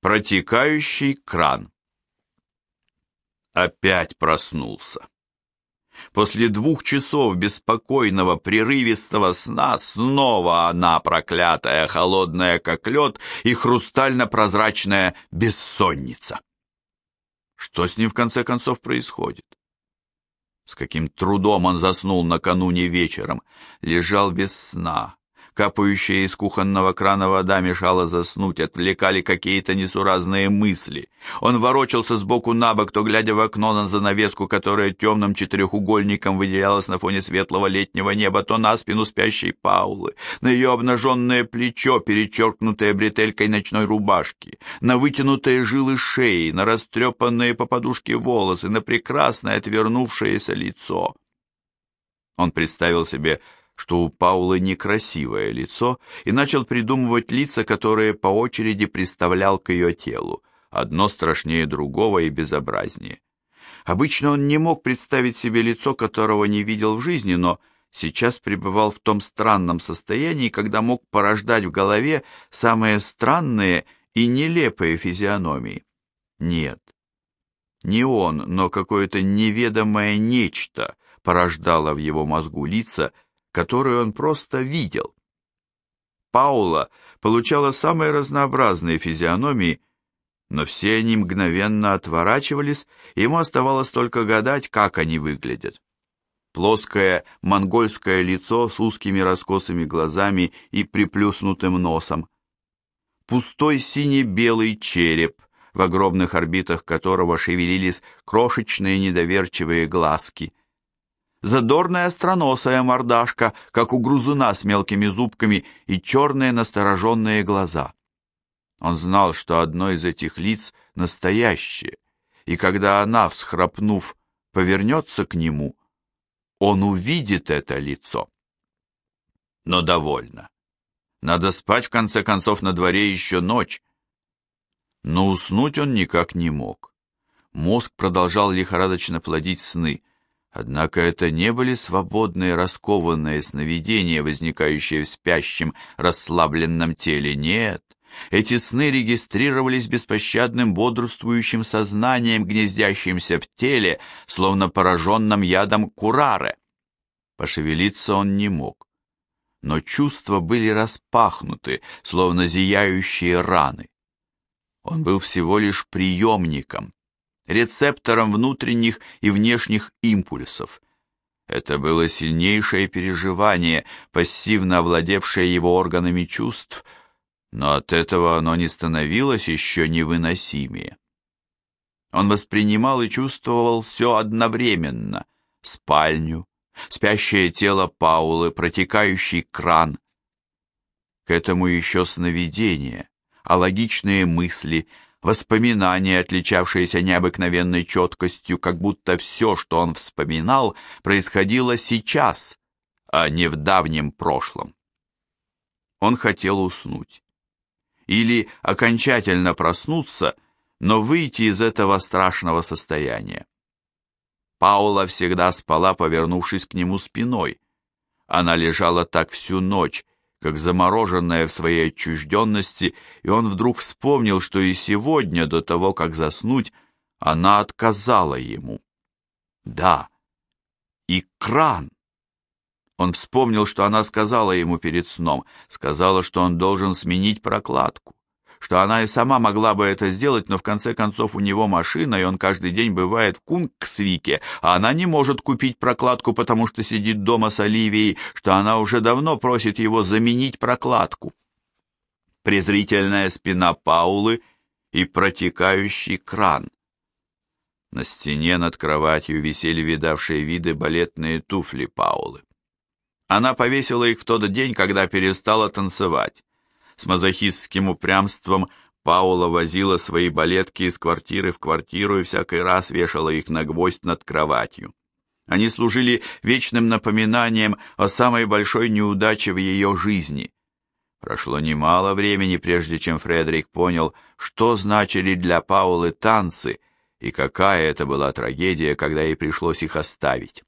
Протекающий кран. Опять проснулся. После двух часов беспокойного, прерывистого сна снова она, проклятая, холодная, как лед, и хрустально-прозрачная бессонница. Что с ним в конце концов происходит? С каким трудом он заснул накануне вечером, лежал без сна, Капающая из кухонного крана вода мешала заснуть, отвлекали какие-то несуразные мысли. Он ворочался сбоку на бок, то глядя в окно на занавеску, которая темным четырехугольником выделялась на фоне светлого летнего неба, то на спину спящей Паулы, на ее обнаженное плечо, перечеркнутое бретелькой ночной рубашки, на вытянутые жилы шеи, на растрепанные по подушке волосы, на прекрасное отвернувшееся лицо. Он представил себе, что у Паулы некрасивое лицо, и начал придумывать лица, которые по очереди представлял к ее телу, одно страшнее другого и безобразнее. Обычно он не мог представить себе лицо, которого не видел в жизни, но сейчас пребывал в том странном состоянии, когда мог порождать в голове самые странные и нелепые физиономии. Нет, не он, но какое-то неведомое нечто порождало в его мозгу лица, которую он просто видел. Паула получала самые разнообразные физиономии, но все они мгновенно отворачивались, ему оставалось только гадать, как они выглядят. Плоское монгольское лицо с узкими раскосыми глазами и приплюснутым носом. Пустой сине-белый череп, в огромных орбитах которого шевелились крошечные недоверчивые глазки – задорная остроносая мордашка, как у грузуна с мелкими зубками, и черные настороженные глаза. Он знал, что одно из этих лиц настоящее, и когда она, всхрапнув, повернется к нему, он увидит это лицо. Но довольно. Надо спать, в конце концов, на дворе еще ночь. Но уснуть он никак не мог. Мозг продолжал лихорадочно плодить сны — Однако это не были свободные, раскованные сновидения, возникающие в спящем, расслабленном теле. Нет, эти сны регистрировались беспощадным бодрствующим сознанием, гнездящимся в теле, словно пораженным ядом курары. Пошевелиться он не мог. Но чувства были распахнуты, словно зияющие раны. Он был всего лишь приемником, рецептором внутренних и внешних импульсов. Это было сильнейшее переживание, пассивно овладевшее его органами чувств, но от этого оно не становилось еще невыносимее. Он воспринимал и чувствовал все одновременно — спальню, спящее тело Паулы, протекающий кран. К этому еще сновидение, а логичные мысли — воспоминания, отличавшиеся необыкновенной четкостью, как будто все, что он вспоминал, происходило сейчас, а не в давнем прошлом. Он хотел уснуть. Или окончательно проснуться, но выйти из этого страшного состояния. Паула всегда спала, повернувшись к нему спиной. Она лежала так всю ночь, как замороженная в своей отчужденности, и он вдруг вспомнил, что и сегодня, до того, как заснуть, она отказала ему. Да, и кран. Он вспомнил, что она сказала ему перед сном, сказала, что он должен сменить прокладку что она и сама могла бы это сделать, но в конце концов у него машина, и он каждый день бывает в Кунгсвике, а она не может купить прокладку, потому что сидит дома с Оливией, что она уже давно просит его заменить прокладку. Презрительная спина Паулы и протекающий кран. На стене над кроватью висели видавшие виды балетные туфли Паулы. Она повесила их в тот день, когда перестала танцевать. С мазохистским упрямством Паула возила свои балетки из квартиры в квартиру и всякий раз вешала их на гвоздь над кроватью. Они служили вечным напоминанием о самой большой неудаче в ее жизни. Прошло немало времени, прежде чем Фредерик понял, что значили для Паулы танцы и какая это была трагедия, когда ей пришлось их оставить.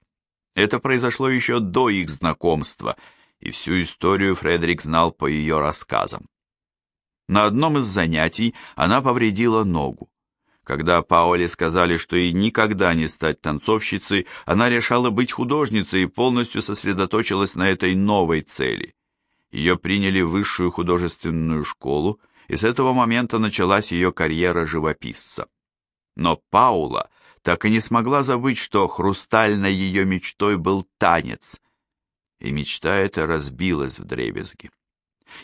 Это произошло еще до их знакомства — и всю историю Фредерик знал по ее рассказам. На одном из занятий она повредила ногу. Когда Паоле сказали, что ей никогда не стать танцовщицей, она решала быть художницей и полностью сосредоточилась на этой новой цели. Ее приняли в высшую художественную школу, и с этого момента началась ее карьера живописца. Но Паула так и не смогла забыть, что хрустальной ее мечтой был танец, и мечта эта разбилась в дребезги.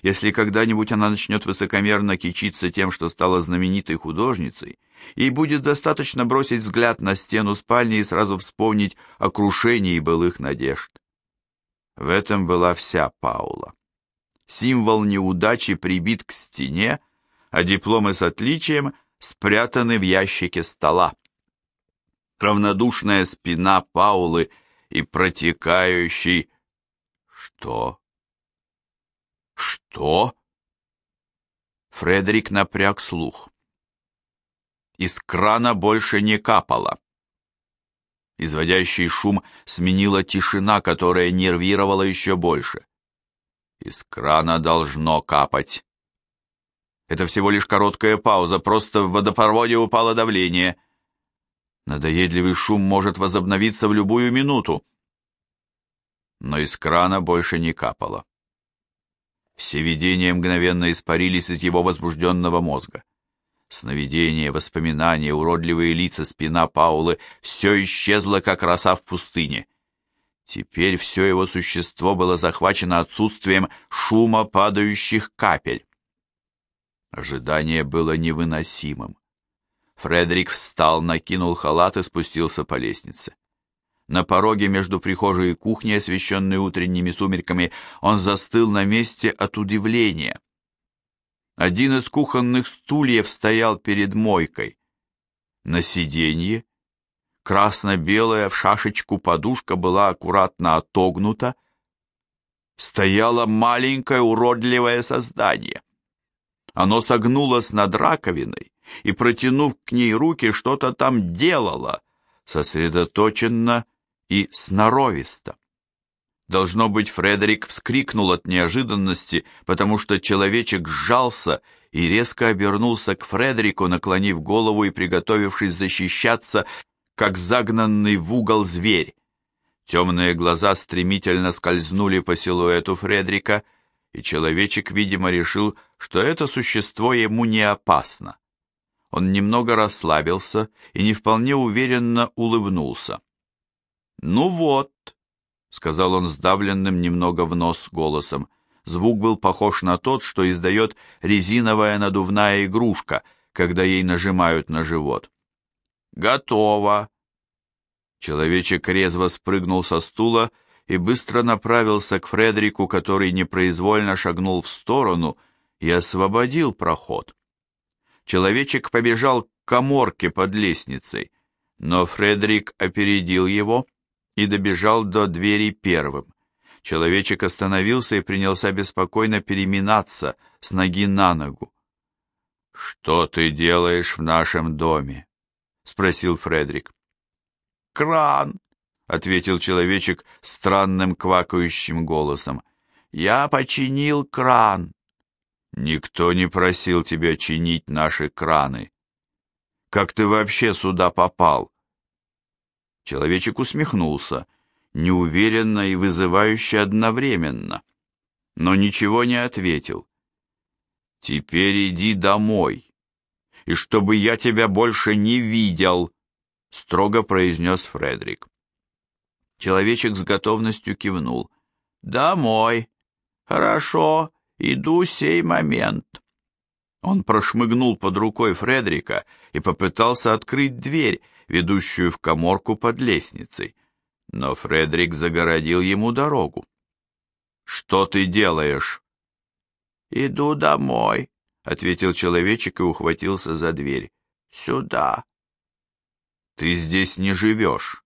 Если когда-нибудь она начнет высокомерно кичиться тем, что стала знаменитой художницей, ей будет достаточно бросить взгляд на стену спальни и сразу вспомнить о крушении былых надежд. В этом была вся Паула. Символ неудачи прибит к стене, а дипломы с отличием спрятаны в ящике стола. Равнодушная спина Паулы и протекающий... Что? Что? Фредерик напряг слух. Из крана больше не капало. Изводящий шум сменила тишина, которая нервировала еще больше. Из крана должно капать. Это всего лишь короткая пауза, просто в водопроводе упало давление. Надоедливый шум может возобновиться в любую минуту. Но из крана больше не капало. Все видения мгновенно испарились из его возбужденного мозга. Сновидения, воспоминания, уродливые лица, спина Паулы — все исчезло, как роса в пустыне. Теперь все его существо было захвачено отсутствием шума падающих капель. Ожидание было невыносимым. Фредерик встал, накинул халат и спустился по лестнице. На пороге между прихожей и кухней, освещенной утренними сумерками, он застыл на месте от удивления. Один из кухонных стульев стоял перед мойкой. На сиденье красно-белая в шашечку подушка была аккуратно отогнута. Стояло маленькое уродливое создание. Оно согнулось над раковиной и, протянув к ней руки, что-то там делало, сосредоточенно и сноровисто. Должно быть, Фредерик вскрикнул от неожиданности, потому что человечек сжался и резко обернулся к Фредерику, наклонив голову и приготовившись защищаться, как загнанный в угол зверь. Темные глаза стремительно скользнули по силуэту Фредрика, и человечек, видимо, решил, что это существо ему не опасно. Он немного расслабился и не вполне уверенно улыбнулся. «Ну вот», — сказал он сдавленным немного в нос голосом. Звук был похож на тот, что издает резиновая надувная игрушка, когда ей нажимают на живот. «Готово!» Человечек резво спрыгнул со стула и быстро направился к Фредерику, который непроизвольно шагнул в сторону и освободил проход. Человечек побежал к коморке под лестницей, но Фредерик опередил его и добежал до двери первым. Человечек остановился и принялся беспокойно переминаться с ноги на ногу. «Что ты делаешь в нашем доме?» — спросил Фредерик. «Кран!» — ответил человечек странным квакающим голосом. «Я починил кран!» «Никто не просил тебя чинить наши краны. Как ты вообще сюда попал?» Человечек усмехнулся, неуверенно и вызывающе одновременно, но ничего не ответил. «Теперь иди домой, и чтобы я тебя больше не видел», — строго произнес Фредерик. Человечек с готовностью кивнул. «Домой. Хорошо, иду сей момент». Он прошмыгнул под рукой Фредерика и попытался открыть дверь, ведущую в коморку под лестницей, но Фредерик загородил ему дорогу. «Что ты делаешь?» «Иду домой», — ответил человечек и ухватился за дверь. «Сюда». «Ты здесь не живешь.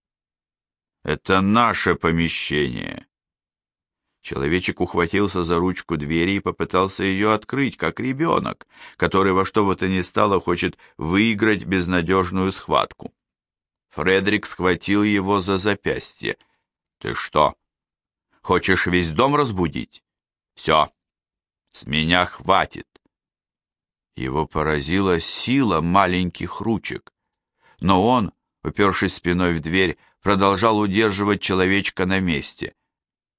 Это наше помещение». Человечек ухватился за ручку двери и попытался ее открыть, как ребенок, который во что бы то ни стало хочет выиграть безнадежную схватку. Фредерик схватил его за запястье. «Ты что, хочешь весь дом разбудить? Все, с меня хватит. Его поразила сила маленьких ручек, но он, упершись спиной в дверь, продолжал удерживать человечка на месте.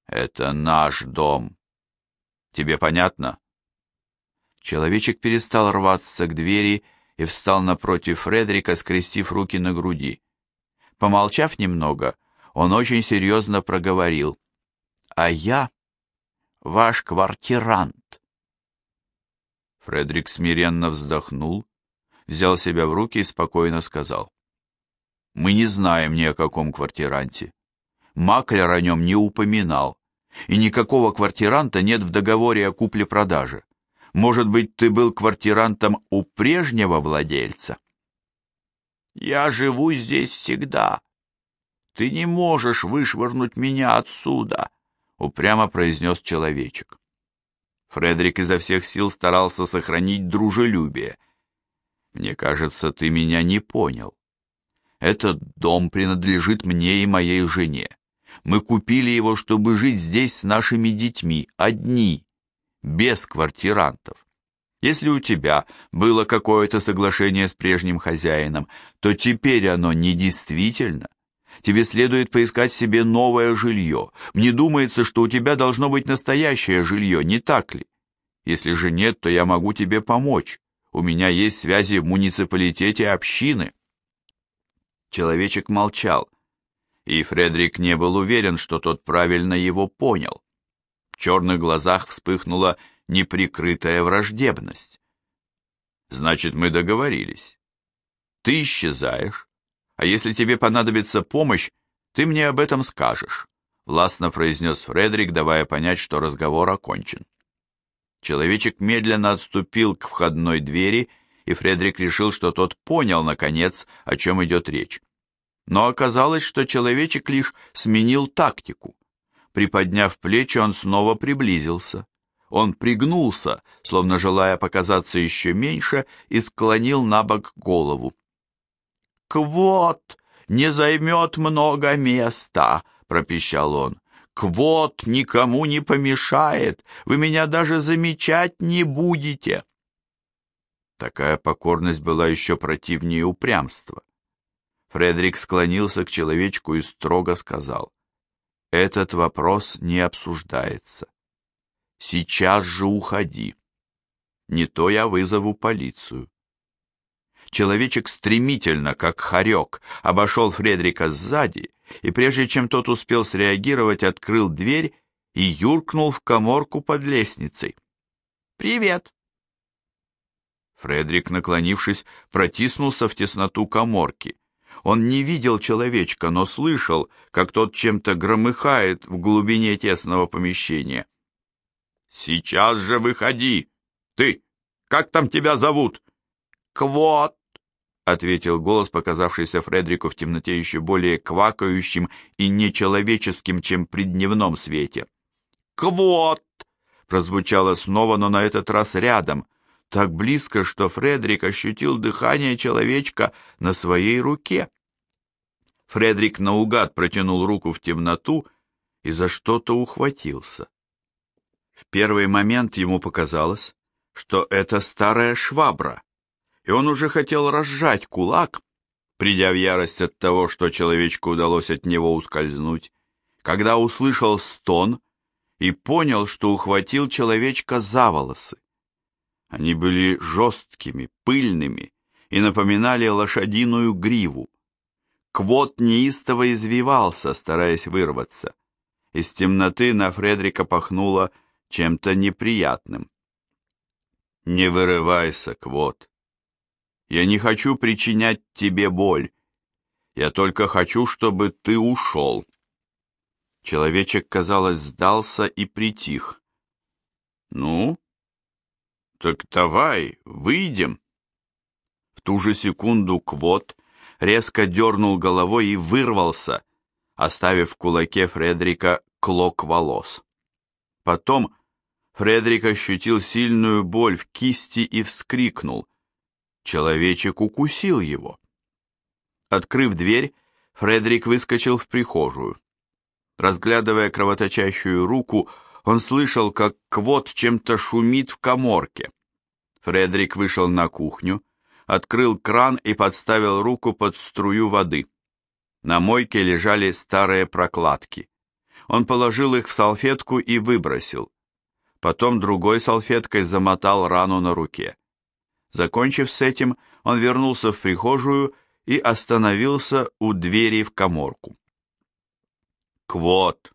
«Это наш дом. Тебе понятно?» Человечек перестал рваться к двери и встал напротив Фредерика, скрестив руки на груди. Помолчав немного, он очень серьезно проговорил. «А я ваш квартирант». Фредерик смиренно вздохнул, взял себя в руки и спокойно сказал. «Мы не знаем ни о каком квартиранте. Маклер о нем не упоминал, и никакого квартиранта нет в договоре о купле-продаже. Может быть, ты был квартирантом у прежнего владельца? Я живу здесь всегда. Ты не можешь вышвырнуть меня отсюда, упрямо произнес человечек. Фредерик изо всех сил старался сохранить дружелюбие. Мне кажется, ты меня не понял. Этот дом принадлежит мне и моей жене. Мы купили его, чтобы жить здесь с нашими детьми, одни, без квартирантов. Если у тебя было какое-то соглашение с прежним хозяином, то теперь оно недействительно. Тебе следует поискать себе новое жилье. Мне думается, что у тебя должно быть настоящее жилье, не так ли? Если же нет, то я могу тебе помочь. У меня есть связи в муниципалитете общины. Человечек молчал, и Фредерик не был уверен, что тот правильно его понял. В черных глазах вспыхнула неприкрытая враждебность. Значит, мы договорились. Ты исчезаешь, а если тебе понадобится помощь, ты мне об этом скажешь, властно произнес Фредерик, давая понять, что разговор окончен. Человечек медленно отступил к входной двери, и Фредерик решил, что тот понял, наконец, о чем идет речь. Но оказалось, что человечек лишь сменил тактику. Приподняв плечи, он снова приблизился. Он пригнулся, словно желая показаться еще меньше, и склонил на бок голову. «Квот не займет много места», — пропищал он. «Квот никому не помешает, вы меня даже замечать не будете». Такая покорность была еще противнее упрямства. Фредерик склонился к человечку и строго сказал. Этот вопрос не обсуждается. Сейчас же уходи. Не то я вызову полицию. Человечек стремительно, как хорек, обошел Фредрика сзади, и прежде чем тот успел среагировать, открыл дверь и юркнул в коморку под лестницей. «Привет!» Фредрик, наклонившись, протиснулся в тесноту коморки. Он не видел человечка, но слышал, как тот чем-то громыхает в глубине тесного помещения. «Сейчас же выходи! Ты! Как там тебя зовут?» «Квот!» — ответил голос, показавшийся Фредрику в темноте еще более квакающим и нечеловеческим, чем при дневном свете. «Квот!» — прозвучало снова, но на этот раз рядом, так близко, что Фредрик ощутил дыхание человечка на своей руке. Фредрик наугад протянул руку в темноту и за что-то ухватился. В первый момент ему показалось, что это старая швабра, и он уже хотел разжать кулак, придя в ярость от того, что человечку удалось от него ускользнуть, когда услышал стон и понял, что ухватил человечка за волосы. Они были жесткими, пыльными и напоминали лошадиную гриву. Квот неистово извивался, стараясь вырваться. Из темноты на Фредрика пахнуло чем-то неприятным. «Не вырывайся, Квот. Я не хочу причинять тебе боль. Я только хочу, чтобы ты ушел». Человечек, казалось, сдался и притих. «Ну, «Так давай, выйдем!» В ту же секунду Квот резко дернул головой и вырвался, оставив в кулаке Фредрика клок волос. Потом Фредрик ощутил сильную боль в кисти и вскрикнул. Человечек укусил его. Открыв дверь, Фредрик выскочил в прихожую. Разглядывая кровоточащую руку, он слышал, как Квот чем-то шумит в коморке. Фредерик вышел на кухню, открыл кран и подставил руку под струю воды. На мойке лежали старые прокладки. Он положил их в салфетку и выбросил. Потом другой салфеткой замотал рану на руке. Закончив с этим, он вернулся в прихожую и остановился у двери в коморку. «Квот!»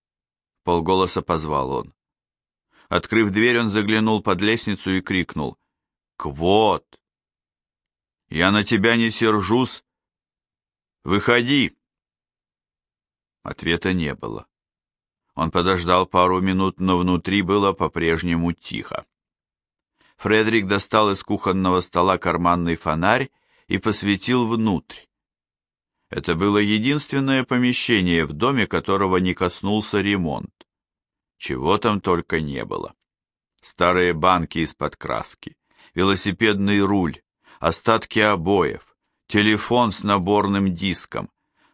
— полголоса позвал он. Открыв дверь, он заглянул под лестницу и крикнул. «Квот! Я на тебя не сержусь! Выходи!» Ответа не было. Он подождал пару минут, но внутри было по-прежнему тихо. Фредерик достал из кухонного стола карманный фонарь и посветил внутрь. Это было единственное помещение в доме, которого не коснулся ремонт. Чего там только не было. Старые банки из-под краски, велосипедный руль, остатки обоев, телефон с наборным диском,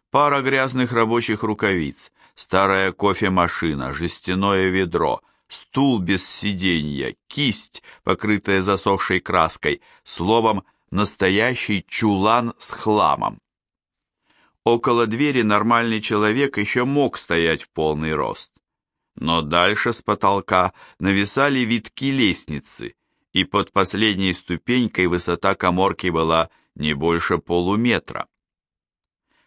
пара грязных рабочих рукавиц, старая кофемашина, жестяное ведро, стул без сиденья, кисть, покрытая засохшей краской, словом, настоящий чулан с хламом. Около двери нормальный человек еще мог стоять в полный рост. Но дальше с потолка нависали витки лестницы, и под последней ступенькой высота коморки была не больше полуметра.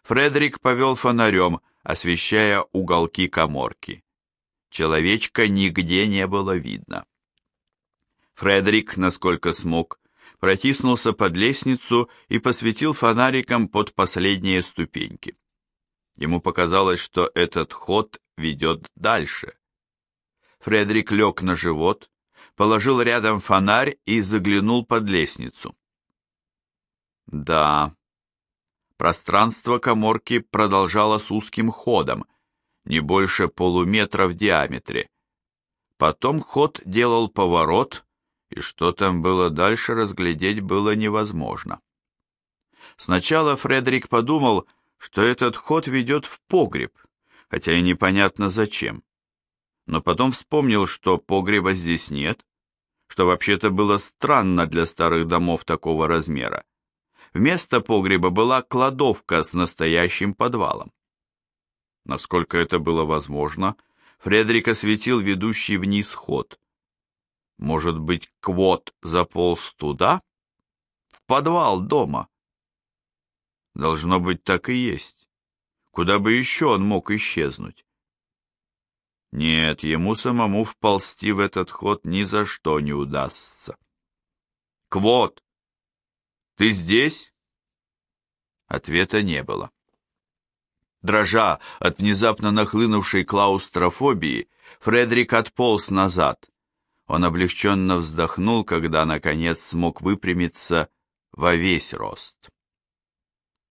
Фредерик повел фонарем, освещая уголки коморки. Человечка нигде не было видно. Фредерик, насколько смог, протиснулся под лестницу и посветил фонариком под последние ступеньки. Ему показалось, что этот ход ведет дальше. Фредерик лег на живот, положил рядом фонарь и заглянул под лестницу. Да, пространство коморки продолжало с узким ходом, не больше полуметра в диаметре. Потом ход делал поворот, и что там было дальше разглядеть было невозможно. Сначала Фредерик подумал, что этот ход ведет в погреб, хотя и непонятно зачем. Но потом вспомнил, что погреба здесь нет, что вообще-то было странно для старых домов такого размера. Вместо погреба была кладовка с настоящим подвалом. Насколько это было возможно, Фредерик осветил ведущий вниз ход. Может быть, Квот заполз туда? В подвал дома? Должно быть, так и есть. Куда бы еще он мог исчезнуть? Нет, ему самому вползти в этот ход ни за что не удастся. Квот, ты здесь? Ответа не было. Дрожа от внезапно нахлынувшей клаустрофобии, Фредерик отполз назад. Он облегченно вздохнул, когда, наконец, смог выпрямиться во весь рост.